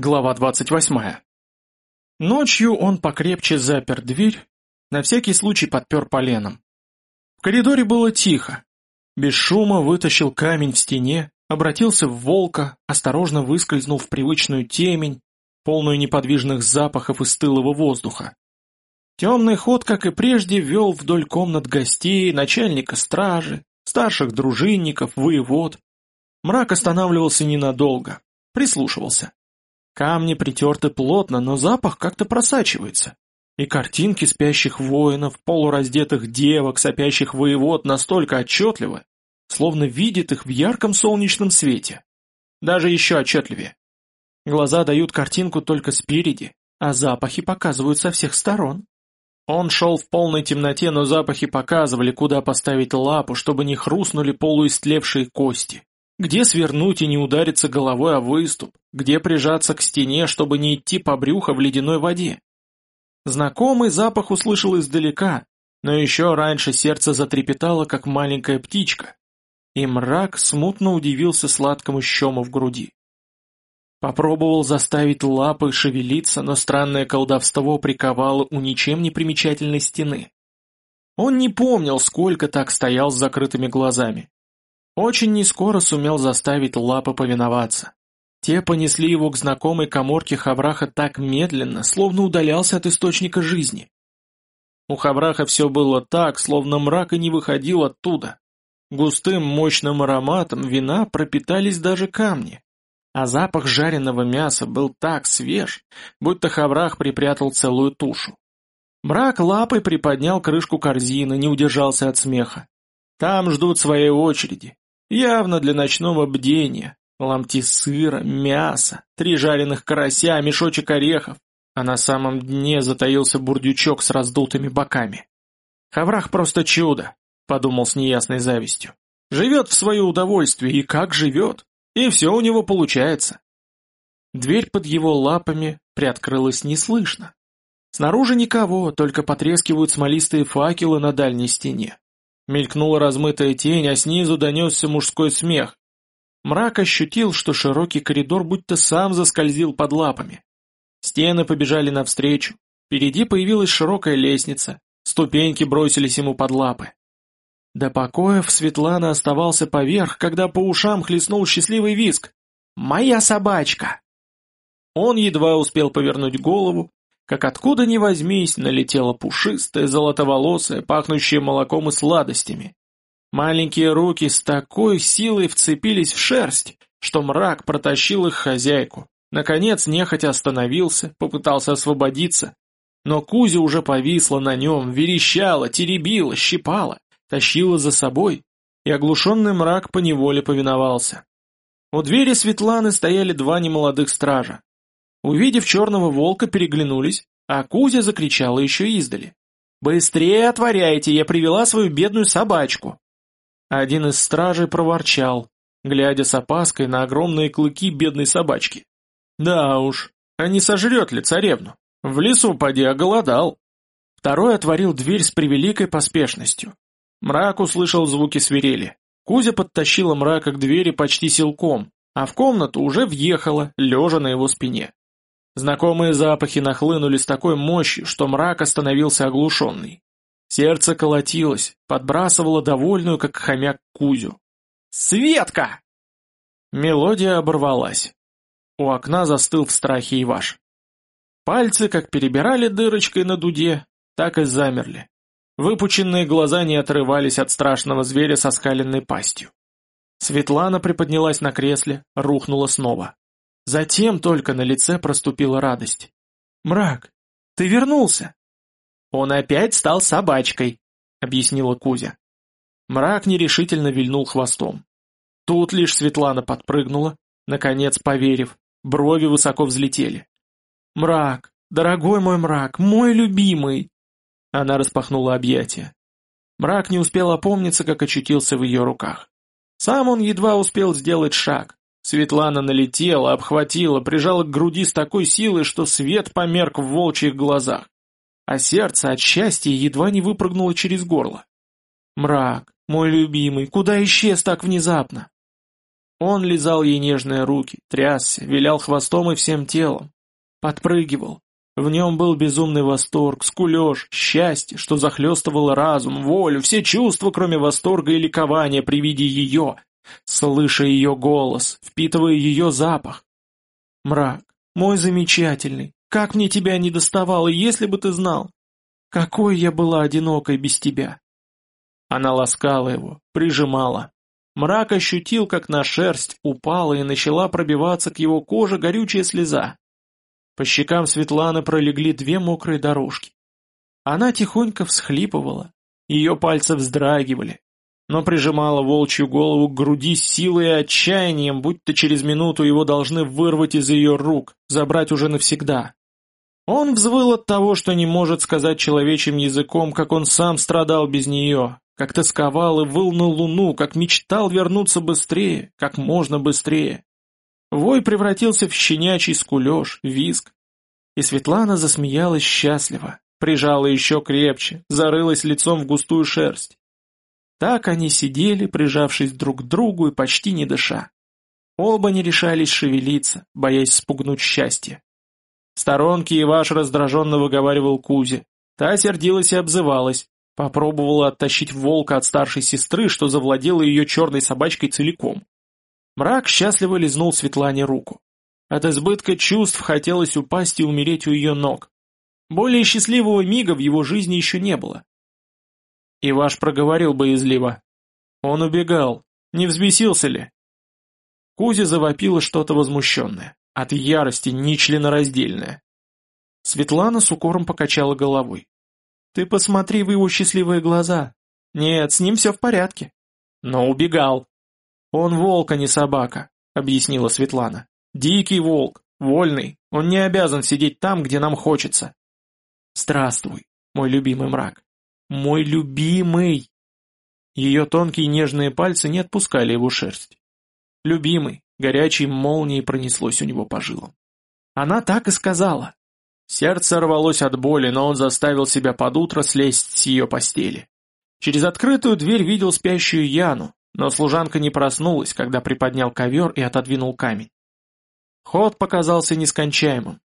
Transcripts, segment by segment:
Глава 28. Ночью он покрепче запер дверь, на всякий случай подпер поленом. В коридоре было тихо. Без шума вытащил камень в стене, обратился в волка, осторожно выскользнул в привычную темень, полную неподвижных запахов и стылого воздуха. Темный ход, как и прежде, вел вдоль комнат гостей, начальника стражи, старших дружинников, воевод. Мрак останавливался ненадолго, прислушивался. Камни притерты плотно, но запах как-то просачивается. И картинки спящих воинов, полураздетых девок, сопящих воевод настолько отчетливы, словно видит их в ярком солнечном свете. Даже еще отчетливее. Глаза дают картинку только спереди, а запахи показывают со всех сторон. Он шел в полной темноте, но запахи показывали, куда поставить лапу, чтобы не хрустнули полуистлевшие кости. Где свернуть и не удариться головой о выступ? Где прижаться к стене, чтобы не идти по брюху в ледяной воде? Знакомый запах услышал издалека, но еще раньше сердце затрепетало, как маленькая птичка, и мрак смутно удивился сладкому щему в груди. Попробовал заставить лапы шевелиться, но странное колдовство приковало у ничем не примечательной стены. Он не помнил, сколько так стоял с закрытыми глазами. Очень нескоро сумел заставить лапы повиноваться. Те понесли его к знакомой коморке Хавраха так медленно, словно удалялся от источника жизни. У Хавраха все было так, словно мрак и не выходил оттуда. Густым мощным ароматом вина пропитались даже камни. А запах жареного мяса был так свеж, будто Хаврах припрятал целую тушу. Мрак лапой приподнял крышку корзины, не удержался от смеха. Там ждут своей очереди, Явно для ночного бдения. Ломти сыра, мяса, три жареных карася, мешочек орехов. А на самом дне затаился бурдючок с раздутыми боками. Хаврах просто чудо, подумал с неясной завистью. Живет в свое удовольствие, и как живет. И все у него получается. Дверь под его лапами приоткрылась неслышно. Снаружи никого, только потрескивают смолистые факелы на дальней стене. Мелькнула размытая тень, а снизу донесся мужской смех. Мрак ощутил, что широкий коридор будто сам заскользил под лапами. Стены побежали навстречу. Впереди появилась широкая лестница. Ступеньки бросились ему под лапы. До покоев Светлана оставался поверх, когда по ушам хлестнул счастливый виск. «Моя собачка!» Он едва успел повернуть голову, как откуда ни возьмись налетела пушистая, золотоволосая, пахнущая молоком и сладостями. Маленькие руки с такой силой вцепились в шерсть, что мрак протащил их хозяйку. Наконец нехотя остановился, попытался освободиться. Но Кузя уже повисла на нем, верещала, теребила, щипала, тащила за собой, и оглушенный мрак поневоле повиновался. У двери Светланы стояли два немолодых стража. Увидев черного волка, переглянулись, а Кузя закричала еще издали. «Быстрее отворяйте, я привела свою бедную собачку!» Один из стражей проворчал, глядя с опаской на огромные клыки бедной собачки. «Да уж, а не сожрет ли царевну? В лесу поди оголодал!» Второй отворил дверь с превеликой поспешностью. Мрак услышал звуки свирели. Кузя подтащила мрака к двери почти силком, а в комнату уже въехала, лежа на его спине. Знакомые запахи нахлынули с такой мощью, что мрак остановился оглушенный. Сердце колотилось, подбрасывало довольную, как хомяк, Кузю. «Светка!» Мелодия оборвалась. У окна застыл в страхе Иваш. Пальцы как перебирали дырочкой на дуде, так и замерли. Выпученные глаза не отрывались от страшного зверя со скаленной пастью. Светлана приподнялась на кресле, рухнула снова. Затем только на лице проступила радость. «Мрак, ты вернулся!» «Он опять стал собачкой», — объяснила Кузя. Мрак нерешительно вильнул хвостом. Тут лишь Светлана подпрыгнула, наконец поверив, брови высоко взлетели. «Мрак, дорогой мой мрак, мой любимый!» Она распахнула объятия. Мрак не успел опомниться, как очутился в ее руках. Сам он едва успел сделать шаг, Светлана налетела, обхватила, прижала к груди с такой силой, что свет померк в волчьих глазах, а сердце от счастья едва не выпрыгнуло через горло. «Мрак, мой любимый, куда исчез так внезапно?» Он лизал ей нежные руки, трясся, вилял хвостом и всем телом. Подпрыгивал. В нем был безумный восторг, скулеж, счастье, что захлестывало разум, волю, все чувства, кроме восторга и ликования при виде ее, слыша ее голос, впитывая ее запах. Мрак, мой замечательный, как мне тебя не доставало, если бы ты знал. Какой я была одинокой без тебя. Она ласкала его, прижимала. Мрак ощутил, как на шерсть упала и начала пробиваться к его коже горючая слеза. По щекам Светланы пролегли две мокрые дорожки. Она тихонько всхлипывала, ее пальцы вздрагивали, но прижимала волчью голову к груди силой и отчаянием, будто через минуту его должны вырвать из ее рук, забрать уже навсегда. Он взвыл от того, что не может сказать человечьим языком, как он сам страдал без нее, как тосковал и выл на луну, как мечтал вернуться быстрее, как можно быстрее. Вой превратился в щенячий скулеж, визг. И Светлана засмеялась счастливо, прижала еще крепче, зарылась лицом в густую шерсть. Так они сидели, прижавшись друг к другу и почти не дыша. Оба не решались шевелиться, боясь спугнуть счастье. В сторонке Иваш раздраженно выговаривал Кузе. Та сердилась и обзывалась, попробовала оттащить волка от старшей сестры, что завладела ее черной собачкой целиком. Мрак счастливо лизнул Светлане руку. От избытка чувств хотелось упасть и умереть у ее ног. Более счастливого мига в его жизни еще не было. Иваш проговорил боязливо. Он убегал. Не взбесился ли? Кузя завопила что-то возмущенное. От ярости нечленораздельное. Светлана с укором покачала головой. «Ты посмотри в его счастливые глаза. Нет, с ним все в порядке». «Но убегал», «Он волк, а не собака», — объяснила Светлана. «Дикий волк, вольный, он не обязан сидеть там, где нам хочется». «Здравствуй, мой любимый мрак. Мой любимый!» Ее тонкие нежные пальцы не отпускали его шерсть. «Любимый», горячей молнией пронеслось у него по жилам. Она так и сказала. Сердце рвалось от боли, но он заставил себя под утро слезть с ее постели. Через открытую дверь видел спящую Яну, но служанка не проснулась, когда приподнял ковер и отодвинул камень. Ход показался нескончаемым.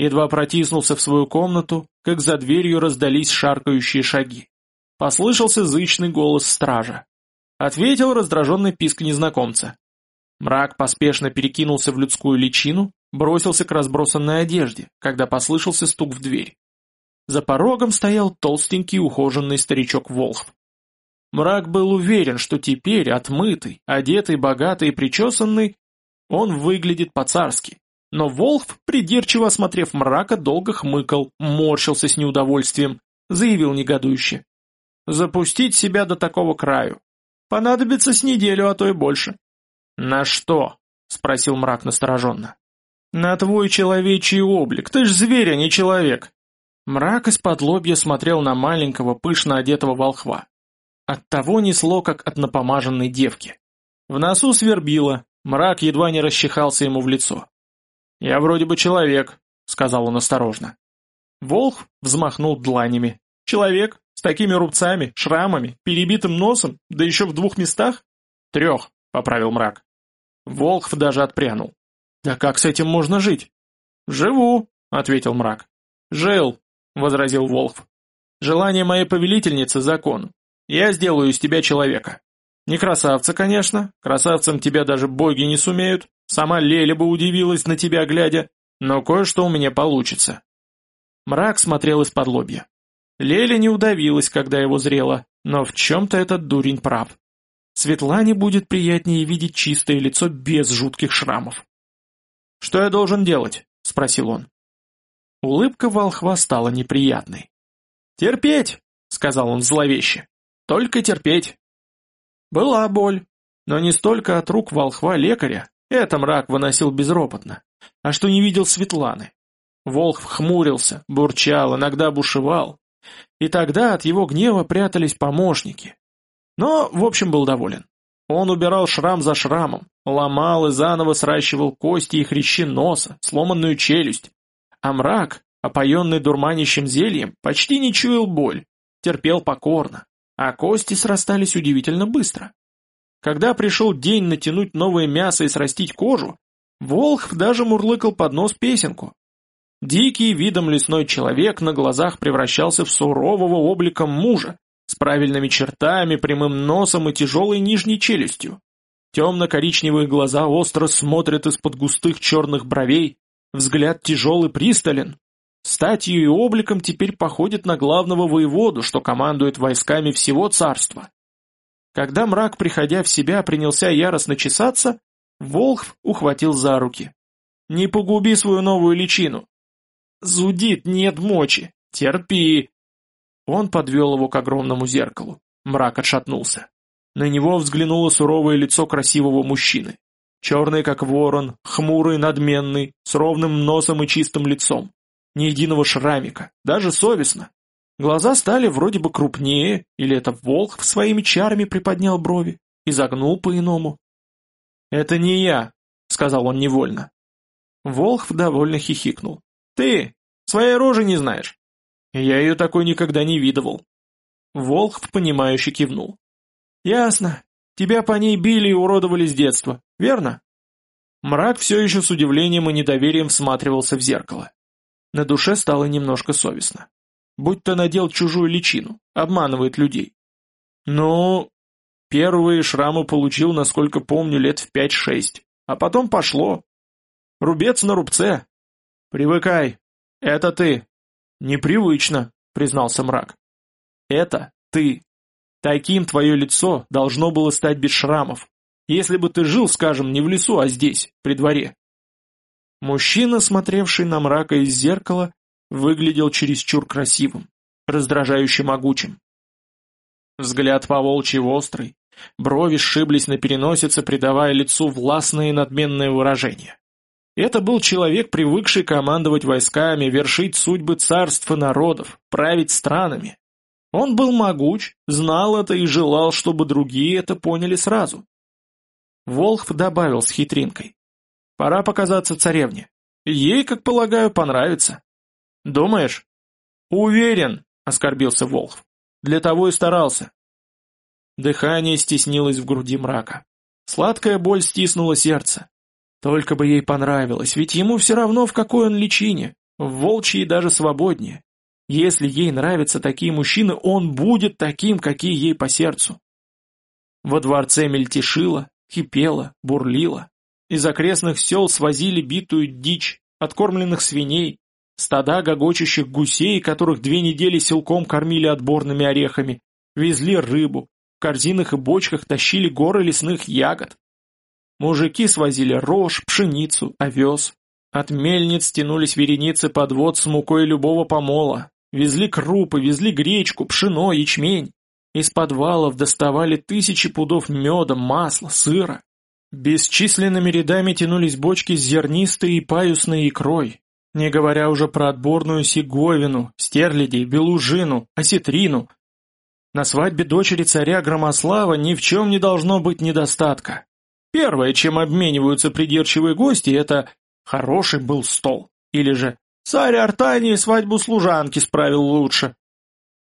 Едва протиснулся в свою комнату, как за дверью раздались шаркающие шаги. Послышался зычный голос стража. Ответил раздраженный писк незнакомца. Мрак поспешно перекинулся в людскую личину, бросился к разбросанной одежде, когда послышался стук в дверь. За порогом стоял толстенький ухоженный старичок Волхв. Мрак был уверен, что теперь, отмытый, одетый, богатый и причесанный, он выглядит по-царски. Но Волхв, придирчиво осмотрев мрака, долго хмыкал, морщился с неудовольствием, заявил негодующе. «Запустить себя до такого краю. Понадобится с неделю, а то и больше». «На что?» — спросил мрак настороженно. «На твой человечий облик, ты ж зверь, а не человек». Мрак из-под лобья смотрел на маленького, пышно одетого волхва. От того несло, как от напомаженной девки. В носу свербило, мрак едва не расчихался ему в лицо. «Я вроде бы человек», — сказал он осторожно. Волх взмахнул дланями. «Человек? С такими рубцами, шрамами, перебитым носом, да еще в двух местах?» «Трех», — поправил мрак. Волхв даже отпрянул. «Да как с этим можно жить?» «Живу», — ответил мрак. «Жил», — возразил Волхв. «Желание моей повелительницы — закон. Я сделаю из тебя человека. Не красавца, конечно, красавцем тебя даже боги не сумеют, сама Леля бы удивилась на тебя глядя, но кое-что у меня получится». Мрак смотрел из-под лобья. Леля не удавилась, когда его зрела, но в чем-то этот дурень прав. Светлане будет приятнее видеть чистое лицо без жутких шрамов. «Что я должен делать?» — спросил он. Улыбка волхва стала неприятной. «Терпеть!» — сказал он зловеще. Только терпеть. Была боль, но не столько от рук волхва-лекаря, это мрак выносил безропотно, а что не видел Светланы. Волхв хмурился, бурчал, иногда бушевал. И тогда от его гнева прятались помощники. Но, в общем, был доволен. Он убирал шрам за шрамом, ломал и заново сращивал кости и хрящи носа, сломанную челюсть. А мрак, опоенный дурманящим зельем, почти не чуял боль, терпел покорно а кости срастались удивительно быстро. Когда пришел день натянуть новое мясо и срастить кожу, Волхв даже мурлыкал под нос песенку. Дикий видом лесной человек на глазах превращался в сурового обликом мужа, с правильными чертами, прямым носом и тяжелой нижней челюстью. Темно-коричневые глаза остро смотрят из-под густых черных бровей, взгляд тяжелый пристален. Статью и обликом теперь походит на главного воеводу, что командует войсками всего царства. Когда мрак, приходя в себя, принялся яростно чесаться, Волхв ухватил за руки. «Не погуби свою новую личину!» «Зудит, нет мочи! Терпи!» Он подвел его к огромному зеркалу. Мрак отшатнулся. На него взглянуло суровое лицо красивого мужчины. Черный, как ворон, хмурый, надменный, с ровным носом и чистым лицом. Ни единого шрамика, даже совестно. Глаза стали вроде бы крупнее, или это волк своими чарами приподнял брови и загнул по-иному. «Это не я», — сказал он невольно. Волхв довольно хихикнул. «Ты своей рожи не знаешь?» Я ее такой никогда не видывал. Волхв, понимающе кивнул. Ясно. Тебя по ней били и уродовали с детства, верно? Мрак все еще с удивлением и недоверием всматривался в зеркало. На душе стало немножко совестно. Будь то надел чужую личину, обманывает людей. Ну, первые шрамы получил, насколько помню, лет в пять-шесть, а потом пошло. Рубец на рубце. Привыкай. Это ты, «Непривычно», — признался мрак. «Это ты. Таким твое лицо должно было стать без шрамов, если бы ты жил, скажем, не в лесу, а здесь, при дворе». Мужчина, смотревший на мрака из зеркала, выглядел чересчур красивым, раздражающе могучим. Взгляд по-волчьи острый, брови сшиблись на переносице, придавая лицу властное и надменное выражение. Это был человек, привыкший командовать войсками, вершить судьбы царств и народов, править странами. Он был могуч, знал это и желал, чтобы другие это поняли сразу. Волхв добавил с хитринкой. «Пора показаться царевне. Ей, как полагаю, понравится». «Думаешь?» «Уверен», — оскорбился Волхв. «Для того и старался». Дыхание стеснилось в груди мрака. Сладкая боль стиснула сердце. Только бы ей понравилось, ведь ему все равно, в какой он личине, в волчьей даже свободнее. Если ей нравятся такие мужчины, он будет таким, какие ей по сердцу. Во дворце мельтешило, кипело, бурлило. Из окрестных сел свозили битую дичь, откормленных свиней, стада гогочущих гусей, которых две недели силком кормили отборными орехами, везли рыбу, в корзинах и бочках тащили горы лесных ягод, Мужики свозили рожь, пшеницу, овес. От мельниц тянулись вереницы подвод с мукой любого помола. Везли крупы, везли гречку, пшено, ячмень. Из подвалов доставали тысячи пудов меда, масла, сыра. Бесчисленными рядами тянулись бочки с зернистой и паюсной икрой, не говоря уже про отборную сиговину, стерлядей, белужину, осетрину. На свадьбе дочери царя Громослава ни в чем не должно быть недостатка. Первое, чем обмениваются придирчивые гости, это «хороший был стол» или же «царь Артании свадьбу служанки справил лучше».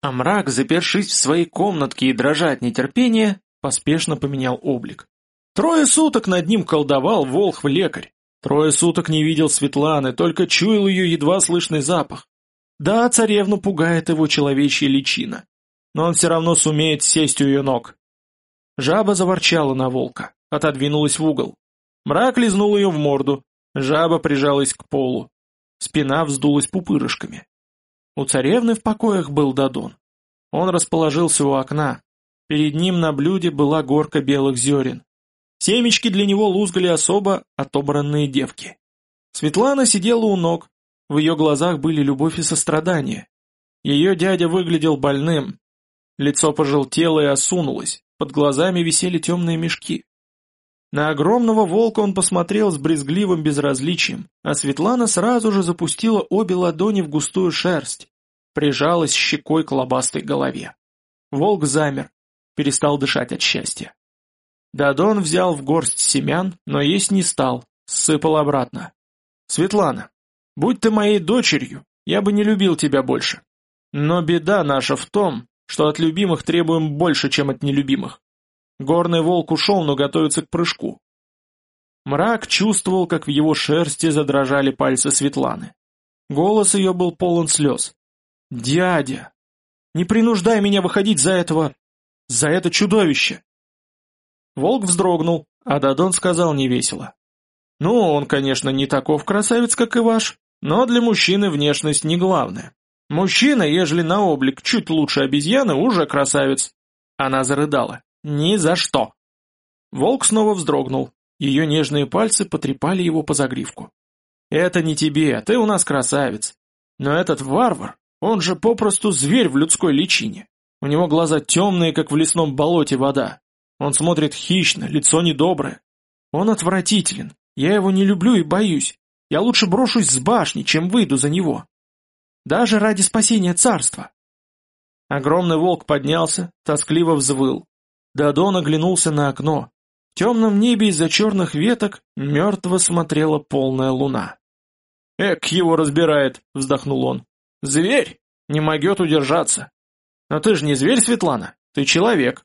А мрак, запершись в своей комнатке и дрожа от нетерпения, поспешно поменял облик. Трое суток над ним колдовал волхв-лекарь. Трое суток не видел Светланы, только чуял ее едва слышный запах. Да, царевну пугает его человечья личина, но он все равно сумеет сесть у ее ног. Жаба заворчала на волка отодвинулась в угол. Мрак лизнул ее в морду, жаба прижалась к полу. Спина вздулась пупырышками. У царевны в покоях был Дадон. Он расположился у окна. Перед ним на блюде была горка белых зерен. Семечки для него лузгали особо отобранные девки. Светлана сидела у ног. В ее глазах были любовь и сострадание. Ее дядя выглядел больным. Лицо пожелтело и осунулось, под глазами висели темные мешки. На огромного волка он посмотрел с брезгливым безразличием, а Светлана сразу же запустила обе ладони в густую шерсть, прижалась щекой к лобастой голове. Волк замер, перестал дышать от счастья. Дадон взял в горсть семян, но есть не стал, сыпал обратно. «Светлана, будь ты моей дочерью, я бы не любил тебя больше. Но беда наша в том, что от любимых требуем больше, чем от нелюбимых. Горный волк ушел, но готовится к прыжку. Мрак чувствовал, как в его шерсти задрожали пальцы Светланы. Голос ее был полон слез. «Дядя! Не принуждай меня выходить за этого... за это чудовище!» Волк вздрогнул, а Дадон сказал невесело. «Ну, он, конечно, не таков красавец, как и ваш, но для мужчины внешность не главное. Мужчина, ежели на облик чуть лучше обезьяны, уже красавец». Она зарыдала. «Ни за что!» Волк снова вздрогнул. Ее нежные пальцы потрепали его по загривку. «Это не тебе, ты у нас красавец. Но этот варвар, он же попросту зверь в людской личине. У него глаза темные, как в лесном болоте вода. Он смотрит хищно, лицо недоброе. Он отвратителен. Я его не люблю и боюсь. Я лучше брошусь с башни, чем выйду за него. Даже ради спасения царства. Огромный волк поднялся, тоскливо взвыл. Дадон оглянулся на окно. В темном небе из-за черных веток мертво смотрела полная луна. «Эк, его разбирает!» — вздохнул он. «Зверь! Не могет удержаться!» «Но ты же не зверь, Светлана, ты человек.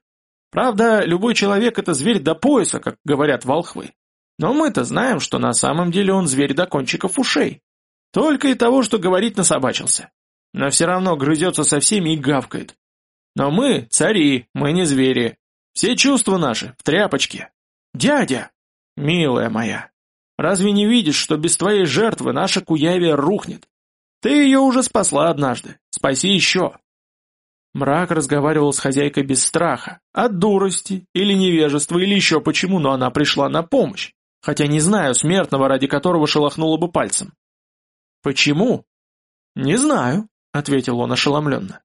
Правда, любой человек — это зверь до пояса, как говорят волхвы. Но мы-то знаем, что на самом деле он зверь до кончиков ушей. Только и того, что говорить насобачился. Но все равно грызется со всеми и гавкает. Но мы — цари, мы не звери. Все чувства наши в тряпочке. Дядя! Милая моя, разве не видишь, что без твоей жертвы наша Куявия рухнет? Ты ее уже спасла однажды. Спаси еще. Мрак разговаривал с хозяйкой без страха, от дурости или невежества или еще почему, но она пришла на помощь, хотя не знаю смертного, ради которого шелохнула бы пальцем. «Почему?» «Не знаю», — ответил он ошеломленно.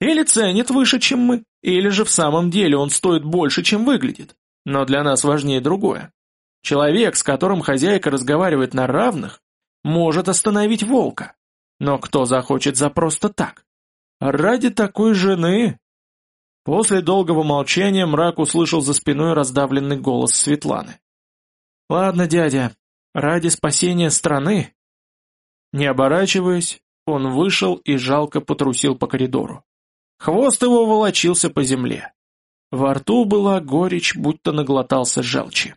«Или ценит выше, чем мы, или же в самом деле он стоит больше, чем выглядит. Но для нас важнее другое. Человек, с которым хозяйка разговаривает на равных, может остановить волка. Но кто захочет за просто так? Ради такой жены...» После долгого молчания мрак услышал за спиной раздавленный голос Светланы. «Ладно, дядя, ради спасения страны...» Не оборачиваясь, он вышел и жалко потрусил по коридору. Хвост его волочился по земле. Во рту была горечь, будто наглотался желчи.